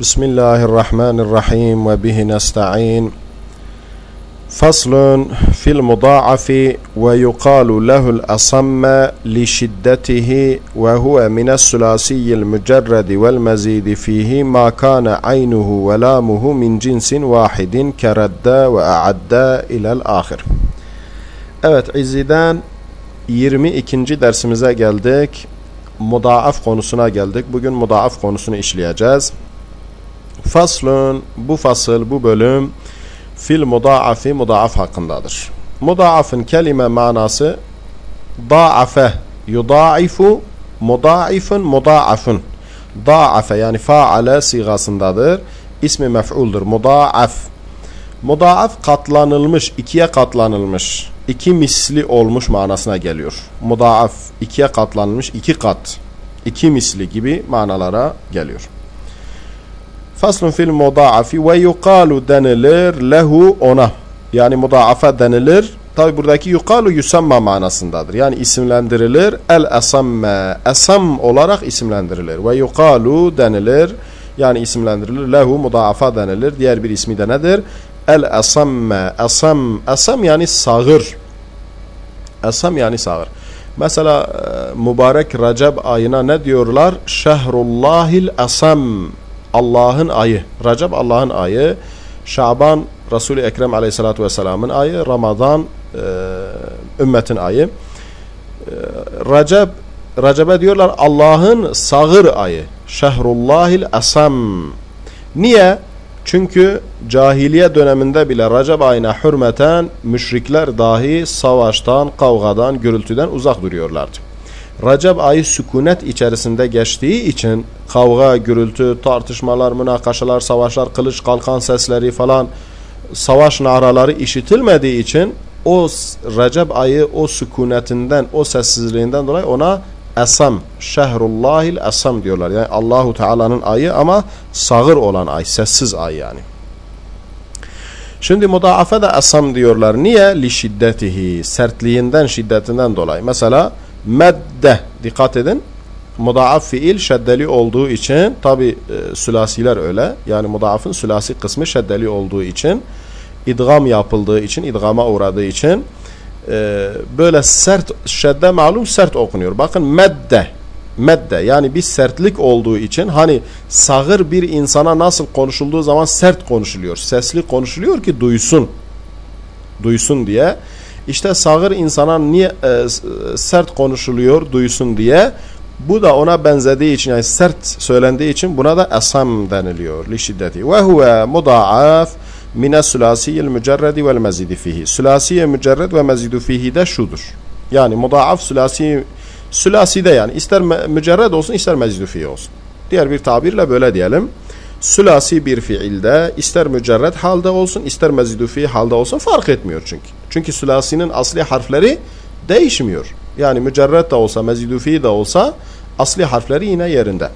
بسم الله الرحمن الرحيم وبه نستعين فصل في المضاعف ويقال له الأصم لشدته وهو من الثلاثي المجرد والمزيد فيه ما كان عينه ولامه من جنس واحد كرد وأعد إلى الآخر Evet İzzi'den 22. dersimize geldik. Mudaaf konusuna geldik. Bugün mudaaf konusunu işleyeceğiz. Faslun bu fasıl bu bölüm fil mudaafi mudaaf hakkındadır. Mudaafın kelime manası da'afe yudaifu mudaifun mudaafun da'afe yani faale sigasındadır. İsmi mef'uldur. Mudaaf. Mudaaf katlanılmış, ikiye katlanılmış, iki misli olmuş manasına geliyor. Mudaaf ikiye katlanılmış, iki kat, iki misli gibi manalara geliyor. Faslun fil mudaafi ve yuqalu denilir lehu ona. Yani mudaafa denilir. Tabi buradaki yuqalu yusamma manasındadır. Yani isimlendirilir. El esamme. Esam olarak isimlendirilir. Ve yuqalu denilir. Yani isimlendirilir. Lehu mudaafa denilir. Diğer bir ismi de nedir? El esamme. Esam. Esam yani sağır. Esam yani sağır. Mesela mübarek Recep ayına ne diyorlar? Şehrullahil esam. Allah'ın ayı. Recep Allah'ın ayı. Şaban Resul-i Ekrem aleyhissalatu vesselamın ayı. Ramazan e, ümmetin ayı. E, Recep Recep'e diyorlar Allah'ın sağır ayı. Şehrullahil esam. Niye? Çünkü cahiliye döneminde bile Recep ayına hürmeten müşrikler dahi savaştan, kavgadan, gürültüden uzak duruyorlardı. Recep ayı sükunet içerisinde geçtiği için kavga, gürültü, tartışmalar, münakaşalar, savaşlar, kılıç kalkan sesleri falan savaş naraları işitilmediği için o Recep ayı o sükunetinden, o sessizliğinden dolayı ona Esam, Şehrullahil Esam diyorlar. Yani Allahu Teala'nın ayı ama sağır olan ay, sessiz ay yani. Şimdi mudaafe de Esam diyorlar. Niye? Li şiddetihi, sertliğinden, şiddetinden dolayı. Mesela medde dikkat edin. Mudaaf fiil şeddeli olduğu için tabi e, sülasiler öyle. Yani mudaafın sülasi kısmı şeddeli olduğu için idgam yapıldığı için idgama uğradığı için e, böyle sert şedde malum sert okunuyor. Bakın medde medde yani bir sertlik olduğu için hani sağır bir insana nasıl konuşulduğu zaman sert konuşuluyor. Sesli konuşuluyor ki duysun. Duysun diye işte sağır insana niye e, sert konuşuluyor duysun diye bu da ona benzediği için yani sert söylendiği için buna da esam deniliyor li şiddeti. Ve huve mudaaf mine sülasiyel mücerredi vel mezidi fihi. Sülasiye mücerred ve mezidu fihi de şudur. Yani mudaaf sülasi sülasi de yani ister mücerred olsun ister mezidu fihi olsun. Diğer bir tabirle böyle diyelim sülasi bir fiilde ister mücerred halde olsun ister mezidu fihi halde olsun fark etmiyor çünkü çünkü sülasinin asli harfleri değişmiyor. Yani mücerred de olsa, mezidufi de olsa asli harfleri yine yerinde.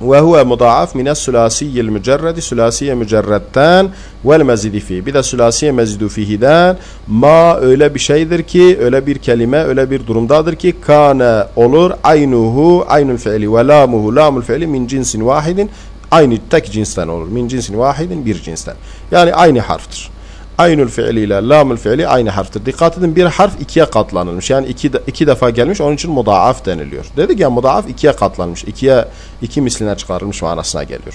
Ve huve mudaaf mine sülasiyyil mücerredi sülasiye mücerredden vel mezidifi. Bir de sülasiye mezidufihiden ma öyle bir şeydir ki, öyle bir kelime, öyle bir durumdadır ki kane olur aynuhu aynul fiili ve lamuhu lamul fiili min cinsin vahidin aynı tek cinsten olur. Min cinsin vahidin bir cinsten. Yani aynı harftır. Aynül fiili ile lamül fiili aynı harftir. Dikkat edin bir harf ikiye katlanılmış. Yani iki, iki defa gelmiş onun için mudaaf deniliyor. Dedik ya mudaaf ikiye katlanmış. İkiye, iki misline çıkarılmış manasına geliyor.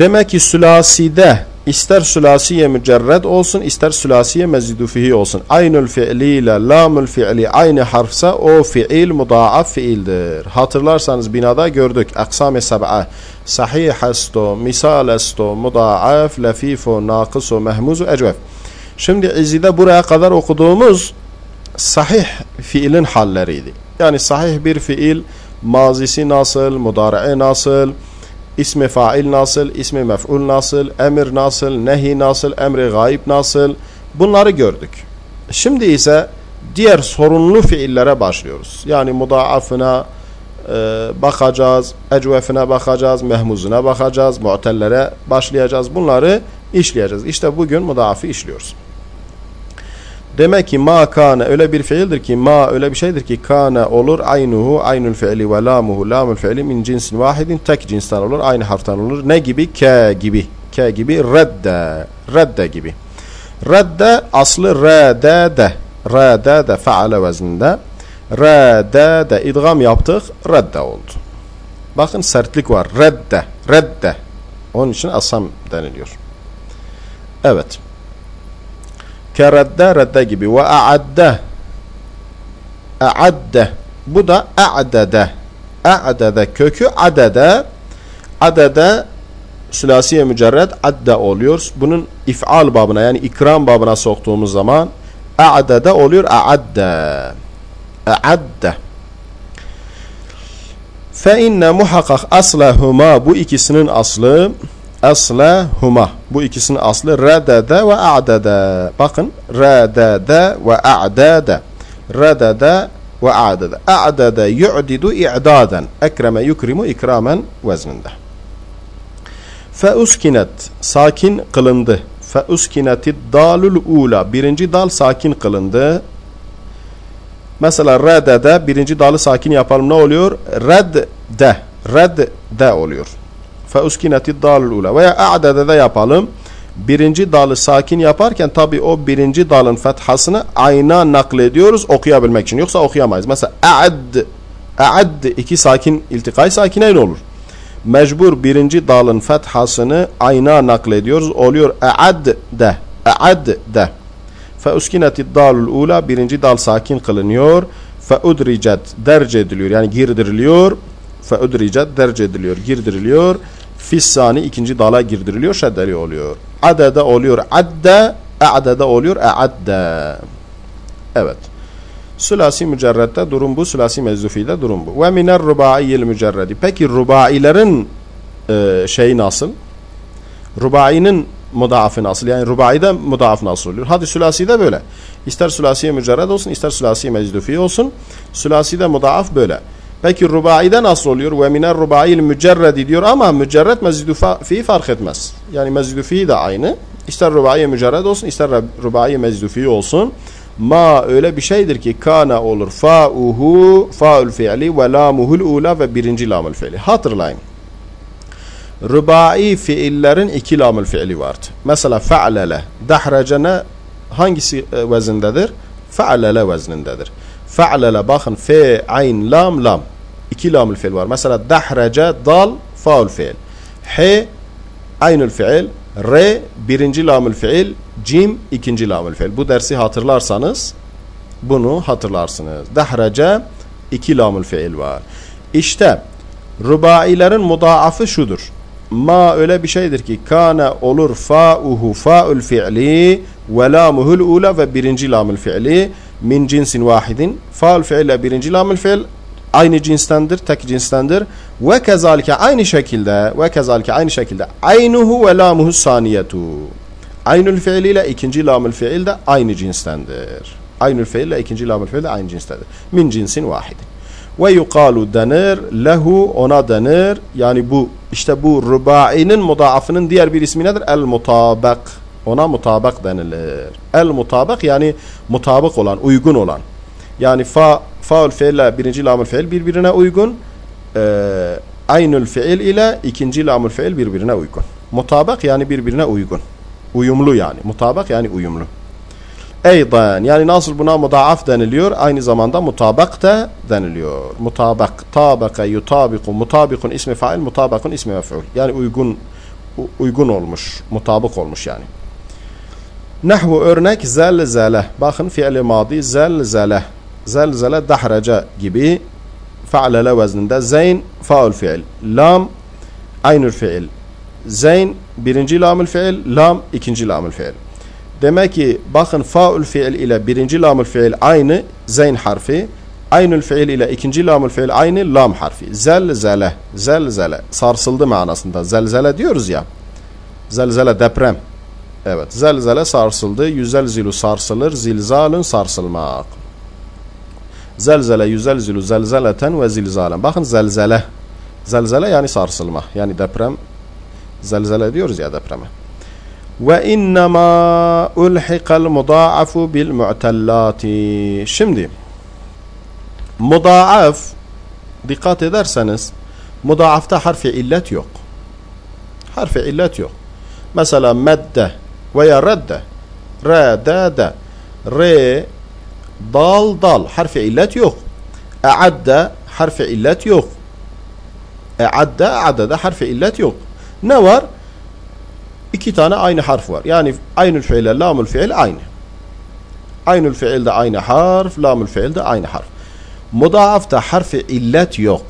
Demek ki sülaside ister sülasiye mücerred olsun ister sülasiye mezidu fihi olsun. Aynül fiili ile lamül fiili aynı harfsa o fiil mudaaf fiildir. Hatırlarsanız binada gördük. Aksam-ı seb'a. Sahih esto, misal esto, mudaaf, lefifo, nakıso, mehmuzu, ecvef. Şimdi izide buraya kadar okuduğumuz sahih fiilin halleriydi. Yani sahih bir fiil mazisi nasıl, mudari'i nasıl, ismi fail nasıl, ismi mef'ul nasıl, emir nasıl, nehi nasıl, emri gayb nasıl bunları gördük. Şimdi ise diğer sorunlu fiillere başlıyoruz. Yani mudaafına e, bakacağız, ecvefine bakacağız, mehmuzuna bakacağız, mu'tellere başlayacağız. Bunları işleyeceğiz. İşte bugün mudaafi işliyoruz. Demek ki ma kana öyle bir fiildir ki ma öyle bir şeydir ki kana olur aynuhu aynul fiili ve lamuhu lamul fiili min cinsin vahidin tek cinsten olur aynı harften olur. Ne gibi? Ke gibi. Ke gibi redde. Redde gibi. Redde aslı redede. Redede faale vezninde. Redede idgam yaptık. Redde oldu. Bakın sertlik var. Redde. Redde. Onun için asam deniliyor. Evet. Keredde redde gibi. Ve a'adde. A'adde. Bu da a'dede. A'dede kökü adede. Adede sülasiye mücerred adde oluyor. Bunun if'al babına yani ikram babına soktuğumuz zaman a'dede oluyor. A'adde. A'adde. Fe inne muhakkak aslahuma bu ikisinin aslı aslahuma bu ikisinin aslı redede ve a'dede. Bakın redede ve a'dede. Redede ve a'dede. A'dede yu'didu i'daden. Ekreme yukrimu ikramen vezninde. Fe uskinet sakin kılındı. Fe uskinetid dalul ula birinci dal sakin kılındı. Mesela redede birinci dalı sakin yapalım ne oluyor? Redde. Redde oluyor. Fe uskinetid dalul ula. Veya a'dede de yapalım. Birinci dalı sakin yaparken tabi o birinci dalın fethasını ayna naklediyoruz okuyabilmek için. Yoksa okuyamayız. Mesela a'd. A'd iki sakin iltikay sakineyn olur. Mecbur birinci dalın fethasını ayna naklediyoruz. Oluyor a'd de. A'd de. Fe uskinetid dalul ula birinci dal sakin kılınıyor. Fe udricet derce ediliyor. Yani girdiriliyor. Fe udricet derce ediliyor. Girdiriliyor. Fissani ikinci dala girdiriliyor. Şeddeli oluyor. Adede oluyor. Adde. A'dede oluyor. A'adde. Evet. Sülasi mücerredde durum bu. Sülasi meczufide durum bu. Ve miner rubaiyil mücerredi. Peki rubailerin e, şeyi nasıl? Rubainin mudaafı nasıl? Yani rubaide mudaaf nasıl oluyor? Hadi sülaside böyle. İster sülasiye mücerred olsun, ister sülasiye mecdufi olsun. Sülaside mudaaf böyle. Peki rubaide nasıl oluyor? Ve miner rubail mücerredi diyor ama mücerred mezdufi fark etmez. Yani mezdufi de aynı. İster rubaiye mücerred olsun, ister rubaiye mezdufi olsun. Ma öyle bir şeydir ki kana olur. Fa'uhu fa'ul fi'li ve lamuhul ula ve birinci lamul fi'li. Hatırlayın. Rubai fiillerin iki lamül fiili vardı. Mesela fe'lele, dahrecene hangisi e, vezindedir? Fe'lele veznindedir. Fe'lele bakın fe, ayn, lam, lam. İki lamül fiil var. Mesela dahrece, dal, faul fiil. He, aynül fiil. Re, birinci lamül fiil. Cim, ikinci lamül fiil. Bu dersi hatırlarsanız bunu hatırlarsınız. Dahrece, iki lamül fiil var. İşte rubailerin mudaafı şudur ma öyle bir şeydir ki kana olur fa'uhu fa'ul fi'li ve lamuhul ula ve birinci lamul fi'li min cinsin vahidin fa'ul fi'le birinci lamul fi'l aynı cinstendir, tek cinstendir. Ve kezalike aynı şekilde ve kezalike aynı şekilde aynuhu ve lamuhu saniyetu. Aynül fiil ile ikinci lamul fiil de aynı cinstendir. Aynül fiil ile ikinci lamul fiil de aynı cinstendir. Min cinsin vahidin. Ve yukalu denir lehu ona denir. Yani bu işte bu rubainin mudaafının diğer bir ismi nedir? El mutabak. Ona mutabak denilir. El mutabak yani mutabık olan, uygun olan. Yani fa faul fiille birinci lamul fiil birbirine uygun. E, aynül fiil ile ikinci lamul fiil birbirine uygun. Mutabak yani birbirine uygun. Uyumlu yani. Mutabak yani uyumlu. Eydan yani nasıl buna mudaaf deniliyor aynı zamanda mutabak da deniliyor. Mutabak, tabaka, yutabiku, mutabikun ismi fail, mutabakun ismi mef'ul. Yani uygun uygun olmuş, mutabık olmuş yani. Nahvu örnek zelzele. Bakın fiili madi zelzele. Zelzele dahraca gibi fa'lele vezninde. Zeyn faul fiil. Lam aynül fiil. Zeyn birinci lamül fiil. Lam ikinci lamül fiil. Demek ki bakın faul fiil ile birinci lamul fiil aynı zeyn harfi. Aynül fiil ile ikinci lamul fiil aynı lam harfi. Zelzele, zelzele sarsıldı manasında. Zelzele diyoruz ya. Zelzele deprem. Evet, zelzele sarsıldı. Yüzelzilu sarsılır. Zilzalun sarsılmak. Zelzele yüzelzilu zelzeleten ve zilzalen. Bakın zelzele. Zelzele yani sarsılma. Yani deprem. Zelzele diyoruz ya depreme. Ve innema ulhiqal mudaafu bil mu'tellati. Şimdi mudaaf dikkat ederseniz mudaafta harfi illet yok. Harfi illet yok. Mesela medde veya redde. Re, de, de. Re, dal, dal. Harfi illet yok. E'adde harfi illet yok. E'adde, e'adde harfi illet yok. Ne var? İki tane aynı harf var. Yani aynül fiile, lamül fiil aynı. Aynül fiil de aynı harf, lamül fiil de aynı harf. Mudaafta harfi illet yok.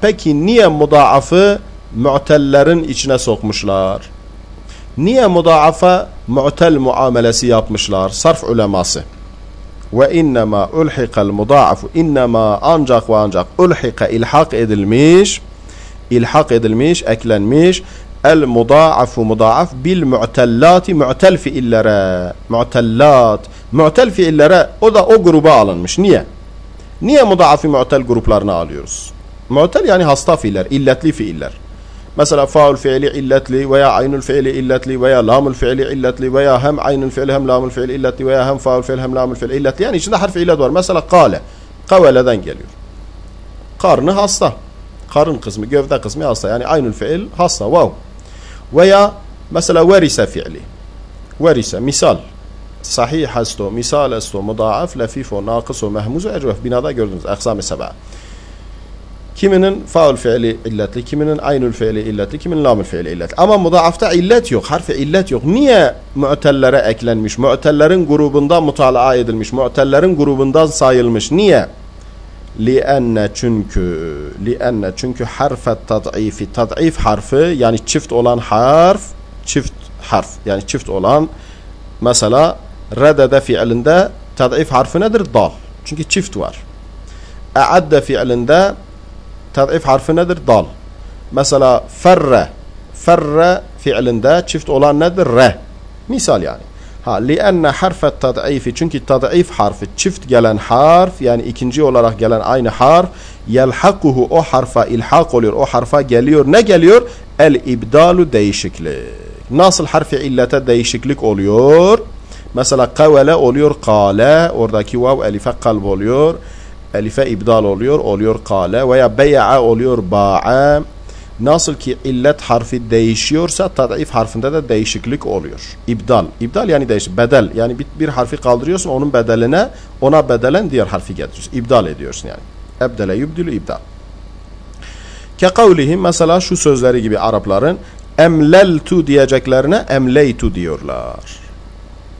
Peki niye mudaafı mu'tellerin içine sokmuşlar? Niye mudaafa mu'tel muamelesi yapmışlar? Sarf uleması. Ve innema ulhiqal mudaafu innema ancak ve ancak ulhika ilhak edilmiş ilhak edilmiş, eklenmiş el mudaafu mudaaf bil mu'tellati mu'tel fiillere mu'tellat mu'tel fiillere o da o gruba alınmış. Niye? Niye mudaafi mu'tel gruplarına alıyoruz? Mu'tel yani hasta fiiller, illetli fiiller. Mesela faul fiili illetli veya aynul fiili illetli veya lamul fiili illetli veya hem aynul fiili hem lamul fiili illetli veya hem faul fiili hem lamul fiili illetli. Yani içinde harf illet var. Mesela kale. Kaveleden geliyor. Karnı hasta. Karın kısmı, gövde kısmı hasta. Yani aynul fiil hasta. Wow. Veya mesela verise fiili. Verise. Misal. Sahih hasto, misal hasto, mudaaf, lafif o, nakıs o, mehmuz o, ecrüf. Binada gördünüz. Eksam-ı seba. Kiminin faul fiili illetli, kiminin aynul fiili illetli, kiminin lamul fiili illetli. Ama mudaafta illet yok, harfi illet yok. Niye mu'tellere eklenmiş? Mu'tellerin grubundan mutalaa edilmiş, mu'tellerin grubundan sayılmış. Niye? Li'enne çünkü, li'enne çünkü harfet tad'ifi, tad'if harfi yani çift olan harf, çift harf yani çift olan mesela redede fiilinde tad'if harfi nedir? Dal. Çünkü çift var. E'adde fiilinde tad'if harfi nedir? Dal. Mesela ferre. Ferre fiilinde çift olan nedir? Re. Misal yani. Ha, li'enne harfet tad'ifi çünkü tad'if harfi çift gelen harf yani ikinci olarak gelen aynı harf yelhakuhu o harfa ilhak oluyor. O harfa geliyor. Ne geliyor? El ibdalu değişiklik. Nasıl harfi illete değişiklik oluyor? Mesela kavele oluyor kale. Oradaki vav elife kalb oluyor elife ibdal oluyor, oluyor kale veya bey'a oluyor ba'a. Nasıl ki illet harfi değişiyorsa tadif harfinde de değişiklik oluyor. İbdal. İbdal yani değiş bedel. Yani bir, bir harfi kaldırıyorsun onun bedeline ona bedelen diğer harfi getiriyorsun. İbdal ediyorsun yani. Ebdele yubdülü ibdal. Ke kavlihim mesela şu sözleri gibi Arapların emleltu diyeceklerine emleytu diyorlar.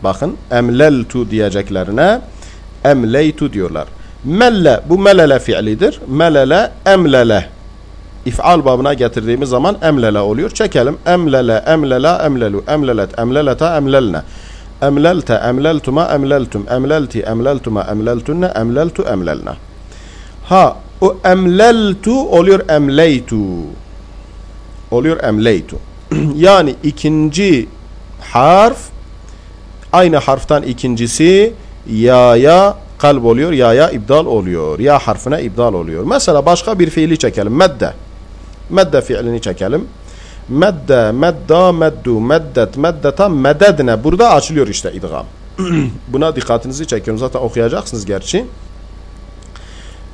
Bakın emleltu diyeceklerine emleytu diyorlar. Melle bu melele fiilidir. Melele emlele. İf'al babına getirdiğimiz zaman emlele oluyor. Çekelim. Emlele, emlela, emlelu, emlelet, emleleta, emlelne. Emlelte, emleltuma, emleltum, emlelti, emleltuma, emleltunne, emleltu, emlelne. Ha, o emleltu oluyor emleytu. Oluyor emleytu. yani ikinci harf aynı harftan ikincisi ya ya kalb oluyor ya ya ibdal oluyor. Ya harfine ibdal oluyor. Mesela başka bir fiili çekelim. Medde. Medde fiilini çekelim. Medde, medda, meddu, meddet, meddeta, mededne. Burada açılıyor işte idgam. Buna dikkatinizi çekiyorum. Zaten okuyacaksınız gerçi.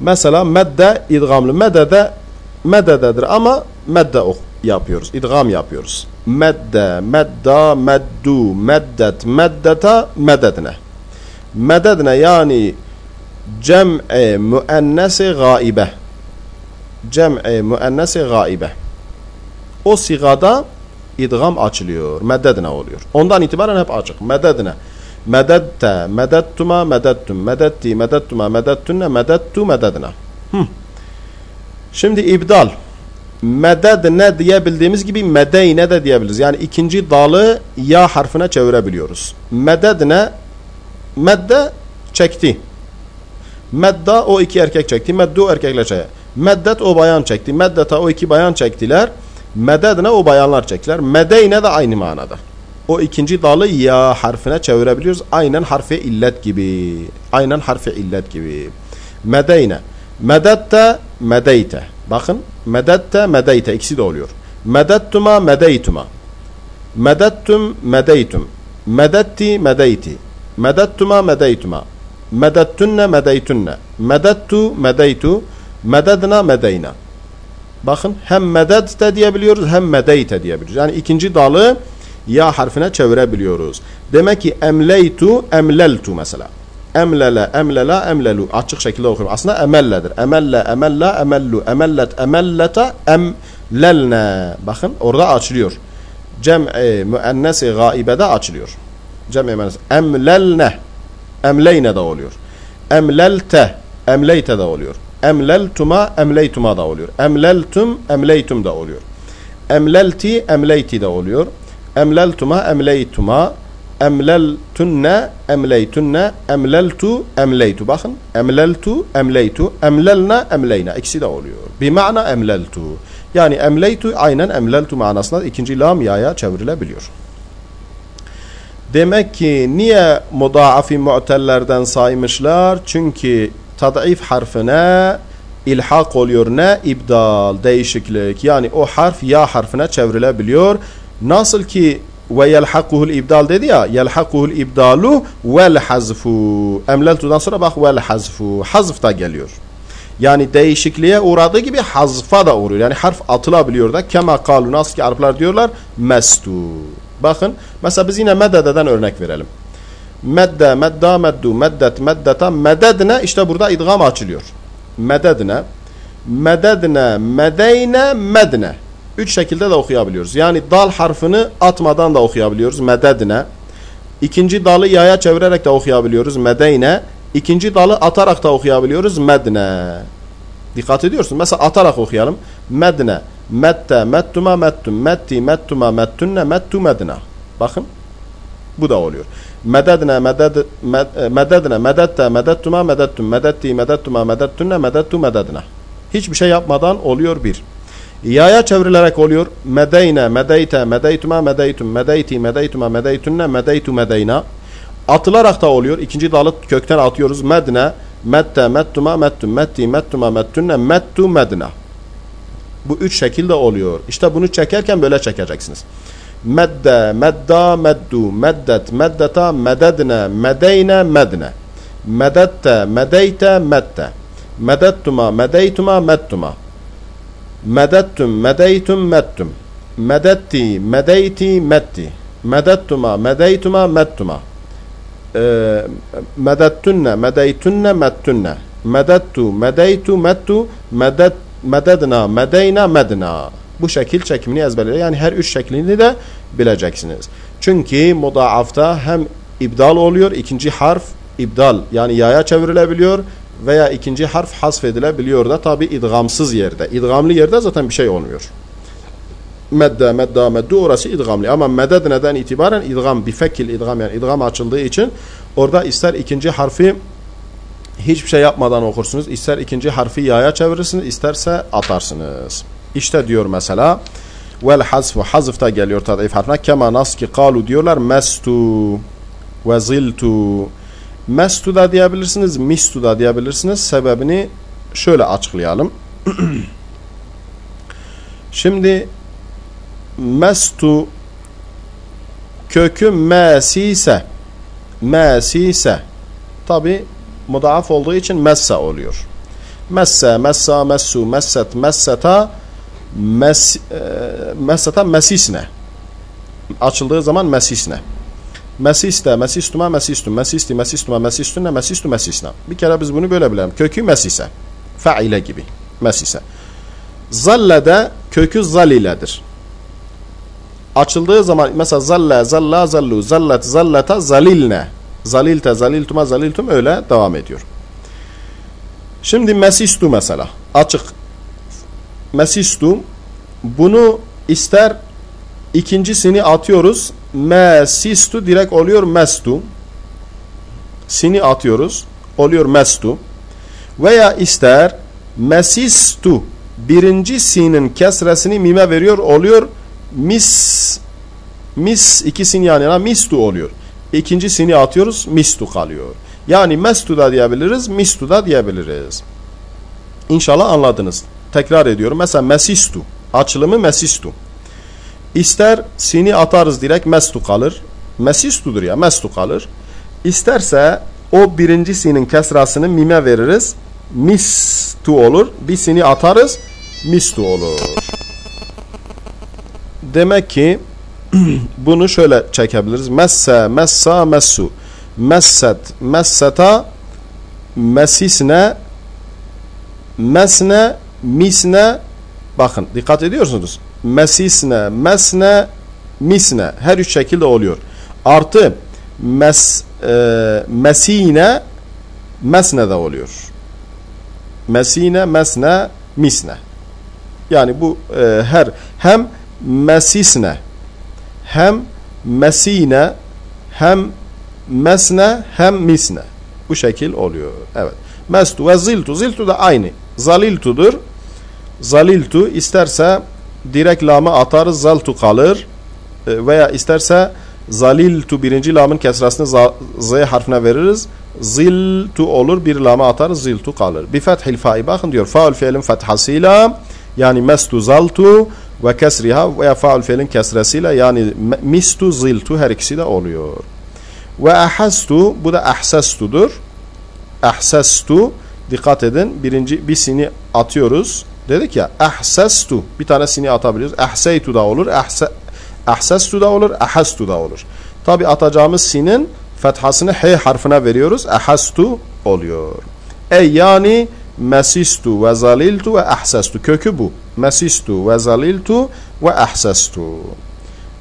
Mesela medde idgamlı. Medede medededir ama medde yapıyoruz. İdgam yapıyoruz. Medde, medda, meddu, meddet, meddeta, mededne mededne yani cem'i müennesi gaibe cem'i müennesi gaibe o sigada idgam açılıyor. Mededne oluyor. Ondan itibaren hep açık. Mededne. Mededte, medettuma, medettum, medetti, medettuma, medettunne, medettu, mededne. Şimdi ibdal. Mededne diyebildiğimiz gibi medeyne de diyebiliriz. Yani ikinci dalı ya harfine çevirebiliyoruz. Mededne Medde çekti. Medda o iki erkek çekti. Meddu erkekler çekti. Meddet o bayan çekti. Meddeta o iki bayan çektiler. Mededne o bayanlar çektiler. Medeyne de aynı manada. O ikinci dalı ya harfine çevirebiliyoruz. Aynen harfi illet gibi. Aynen harfi illet gibi. Medeyne. Medette, medeyte. Bakın. Medette, medeyte. ikisi de oluyor. Medettuma, medeytuma. Medettum medeytum. Medetti medeyti. Medettuma medeytuma. Medettunne medeytunne. Medettu medeytu. Mededna medeyna. Bakın hem medet de diyebiliyoruz hem medeyt de diyebiliyoruz. Yani ikinci dalı ya harfine çevirebiliyoruz. Demek ki emleytu emleltu mesela. Emlele, emlela, emlelu. Açık şekilde okuyorum. Aslında emelledir. Emelle, emella, emellu. Emellet, emellete, emlelne. Bakın orada açılıyor. Cem'i müennesi gaibede açılıyor. Cem'i müennesi. Emlelne. Emleyne de oluyor. Emlelte. Emleyte de oluyor. Emleltuma, emleytuma da oluyor. Emleltum, emleytum da oluyor. Emlelti, emleyti de oluyor. Emleltuma, emleytuma, emleltunne, emleytunne, emleltu, emleytu. Bakın, emleltu, emleytu, emlelna, emleyna. İkisi de oluyor. Bir mana emleltu. Yani emleytu aynen emleltu manasında ikinci lam yaya çevrilebiliyor. Demek ki niye mudaafi mu'tellerden saymışlar? Çünkü tad'if harfine ilhak oluyor ne? İbdal, değişiklik. Yani o harf ya harfine çevrilebiliyor. Nasıl ki ve yelhakuhul ibdal dedi ya yelhakuhul ibdalu vel hazfu emleltudan sonra bak vel hazfu hazf da geliyor. Yani değişikliğe uğradığı gibi hazfa da uğruyor. Yani harf atılabiliyor da kema kalu nasıl ki Araplar diyorlar mestu. Bakın mesela biz yine meddeden örnek verelim. Medde, medda, meddu, meddet, meddeta, mededne işte burada idgam açılıyor. Mededne, mededne, medeyne, medne. Üç şekilde de okuyabiliyoruz. Yani dal harfini atmadan da okuyabiliyoruz. Mededne. İkinci dalı yaya çevirerek de okuyabiliyoruz. Medeyne. İkinci dalı atarak da okuyabiliyoruz. Medne. Dikkat ediyorsun. Mesela atarak okuyalım. Medne. Mette. Mettuma. Mettum. Metti. Mettuma. Mettunne. Mettu. Medne. Bakın. Bu da oluyor. Mededne. Meded, med, mededne. Medette. Medettuma. Medettum. Medetti. Medettuma. Medettunne. Medettu. Mededne. Hiçbir şey yapmadan oluyor bir. Yaya çevrilerek oluyor. Medeyne, medeyte, medeytuma, medeytum, medeyti, medeytuma, medeytunne, medeytu, medeyna. Atılarak da oluyor. İkinci dalı kökten atıyoruz. Medne, mette, mettuma, mettum, metti, mettuma, mettunne, mettu, medna. Bu üç şekilde oluyor. İşte bunu çekerken böyle çekeceksiniz. Medde, medda, meddu, meddet, meddeta, mededne, medeyne, medne. Medette, medeyte, mette. Medettuma, medeytuma, mettuma. Medettum, medeytum, mettum. Medetti, medeyti, metti. Medettuma, medeytuma, mettuma. Ee, medettunne, medeytunne, mettunne. Medettu, medeytu, mettu. Medet, mededna, medeyna, medna. Bu şekil çekimini ezberleyin. Yani her üç şeklini de bileceksiniz. Çünkü mudaafta hem ibdal oluyor, ikinci harf ibdal yani yaya çevrilebiliyor veya ikinci harf hasfedilebiliyor da tabi idgamsız yerde. İdgamlı yerde zaten bir şey olmuyor. Medde, medda, meddu orası idgamlı. Ama meded neden itibaren idgam, bifekil idgam yani idgam açıldığı için orada ister ikinci harfi hiçbir şey yapmadan okursunuz. ister ikinci harfi yaya çevirirsiniz, isterse atarsınız. İşte diyor mesela vel hazfu hazf da geliyor tadif harfine. Kema nas ki kalu diyorlar mestu ve ziltu Mestu da diyebilirsiniz, mistu da diyebilirsiniz. Sebebini şöyle açıklayalım. Şimdi mestu kökü mesise mesise tabi mudaaf olduğu için messe oluyor. Messe, messa, messu, messet, messeta mes, e, messeta mesisne açıldığı zaman mesisne. Mesiste, mesistuma, mesistum, mesisti, mesistuma, mesistunne, mesistu, mesisna. Bir kere biz bunu böyle bilelim. Kökü mesise. Faile gibi. Mesise. Zalle kökü zaliledir. Açıldığı zaman mesela zalle, zalla, zallu, zallet, zalleta, zalilne. Zalilte, zaliltuma, zaliltum öyle devam ediyor. Şimdi mesistu mesela. Açık. Mesistu bunu ister ikincisini atıyoruz mesistu direkt oluyor mestu. Sini atıyoruz. Oluyor mestu. Veya ister mesistu birinci sinin kesresini mime veriyor. Oluyor mis mis ikisini yan yana mistu oluyor. İkinci sini atıyoruz mistu kalıyor. Yani mestu da diyebiliriz, mistu da diyebiliriz. İnşallah anladınız. Tekrar ediyorum. Mesela mesistu. Açılımı mesistu. İster sini atarız direkt mestu kalır. Mesistudur ya mestu kalır. İsterse o birinci sinin kesrasını mime veririz. Mistu olur. Bir sini atarız. Mistu olur. Demek ki bunu şöyle çekebiliriz. Messe, messa, messu. Messet, messeta, mesisne, mesne, misne. Bakın dikkat ediyorsunuz. Mesisne, mesne, misne. Her üç şekilde oluyor. Artı mes, e, mesine, mesne de oluyor. Mesine, mesne, misne. Yani bu e, her hem mesisne hem mesine hem mesne hem misne. Bu şekil oluyor. Evet. Mestu ve ziltu. Ziltu da aynı. Zaliltudur. Zaliltu isterse direkt lamı atarız zaltu kalır. E, veya isterse zaliltu birinci lamın kesrasını z harfine veririz. Ziltu olur bir lama atarız ziltu kalır. Bi fethil fa'i bakın diyor. Faul fiilin fethasıyla yani mestu zaltu ve kesriha veya faul fiilin kesresiyle yani mistu ziltu her ikisi de oluyor. Ve ahastu bu da ahsastudur. Ahsastu dikkat edin birinci bir sini atıyoruz. Dedik ya ahsastu bir tane sini atabiliyoruz. Ahseytu da olur. Ahsa, ahsastu da olur. Ahastu da olur. Tabi atacağımız sinin fethasını he harfine veriyoruz. Ahastu oluyor. E yani mesistu ve zaliltu ve ahsastu. Kökü bu. Mesistu ve zaliltu ve ahsastu.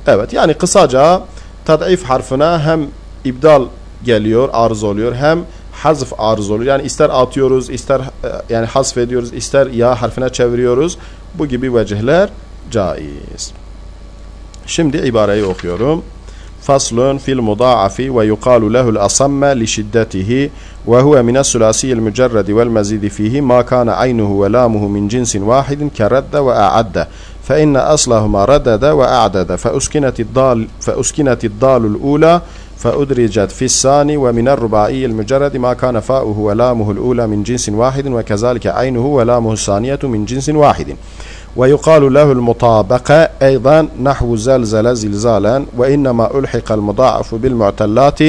Evet yani kısaca tad'if harfine hem ibdal geliyor, arız oluyor hem hazf arız oluyor. Yani ister atıyoruz, ister yani hasf ediyoruz, ister ya harfine çeviriyoruz. Bu gibi vecihler caiz. Şimdi ibareyi okuyorum. فصل في المضاعف ويقال له الأصم لشدته وهو من الثلاثي المجرد والمزيد فيه ما كان عينه ولامه من جنس واحد كرد وأعد فإن أصلهما ردد وأعدد فأسكنت الضال فأسكنت الضال الأولى فأدرجت في الثاني ومن الرباعي المجرد ما كان فاؤه ولامه الأولى من جنس واحد وكذلك عينه ولامه الثانية من جنس واحد. ويقال له المطابقة أيضا نحو زلزل زلزالا وإنما ألحق المضاعف بالمعتلات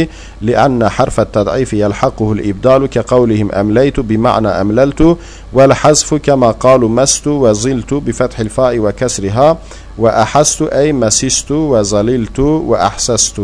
لأن حرف التضعيف يلحقه الإبدال كقولهم أمليت بمعنى أمللت والحذف كما قالوا مست وزلت بفتح الفاء وكسرها وأحست أي مسست وزللت وأحسست.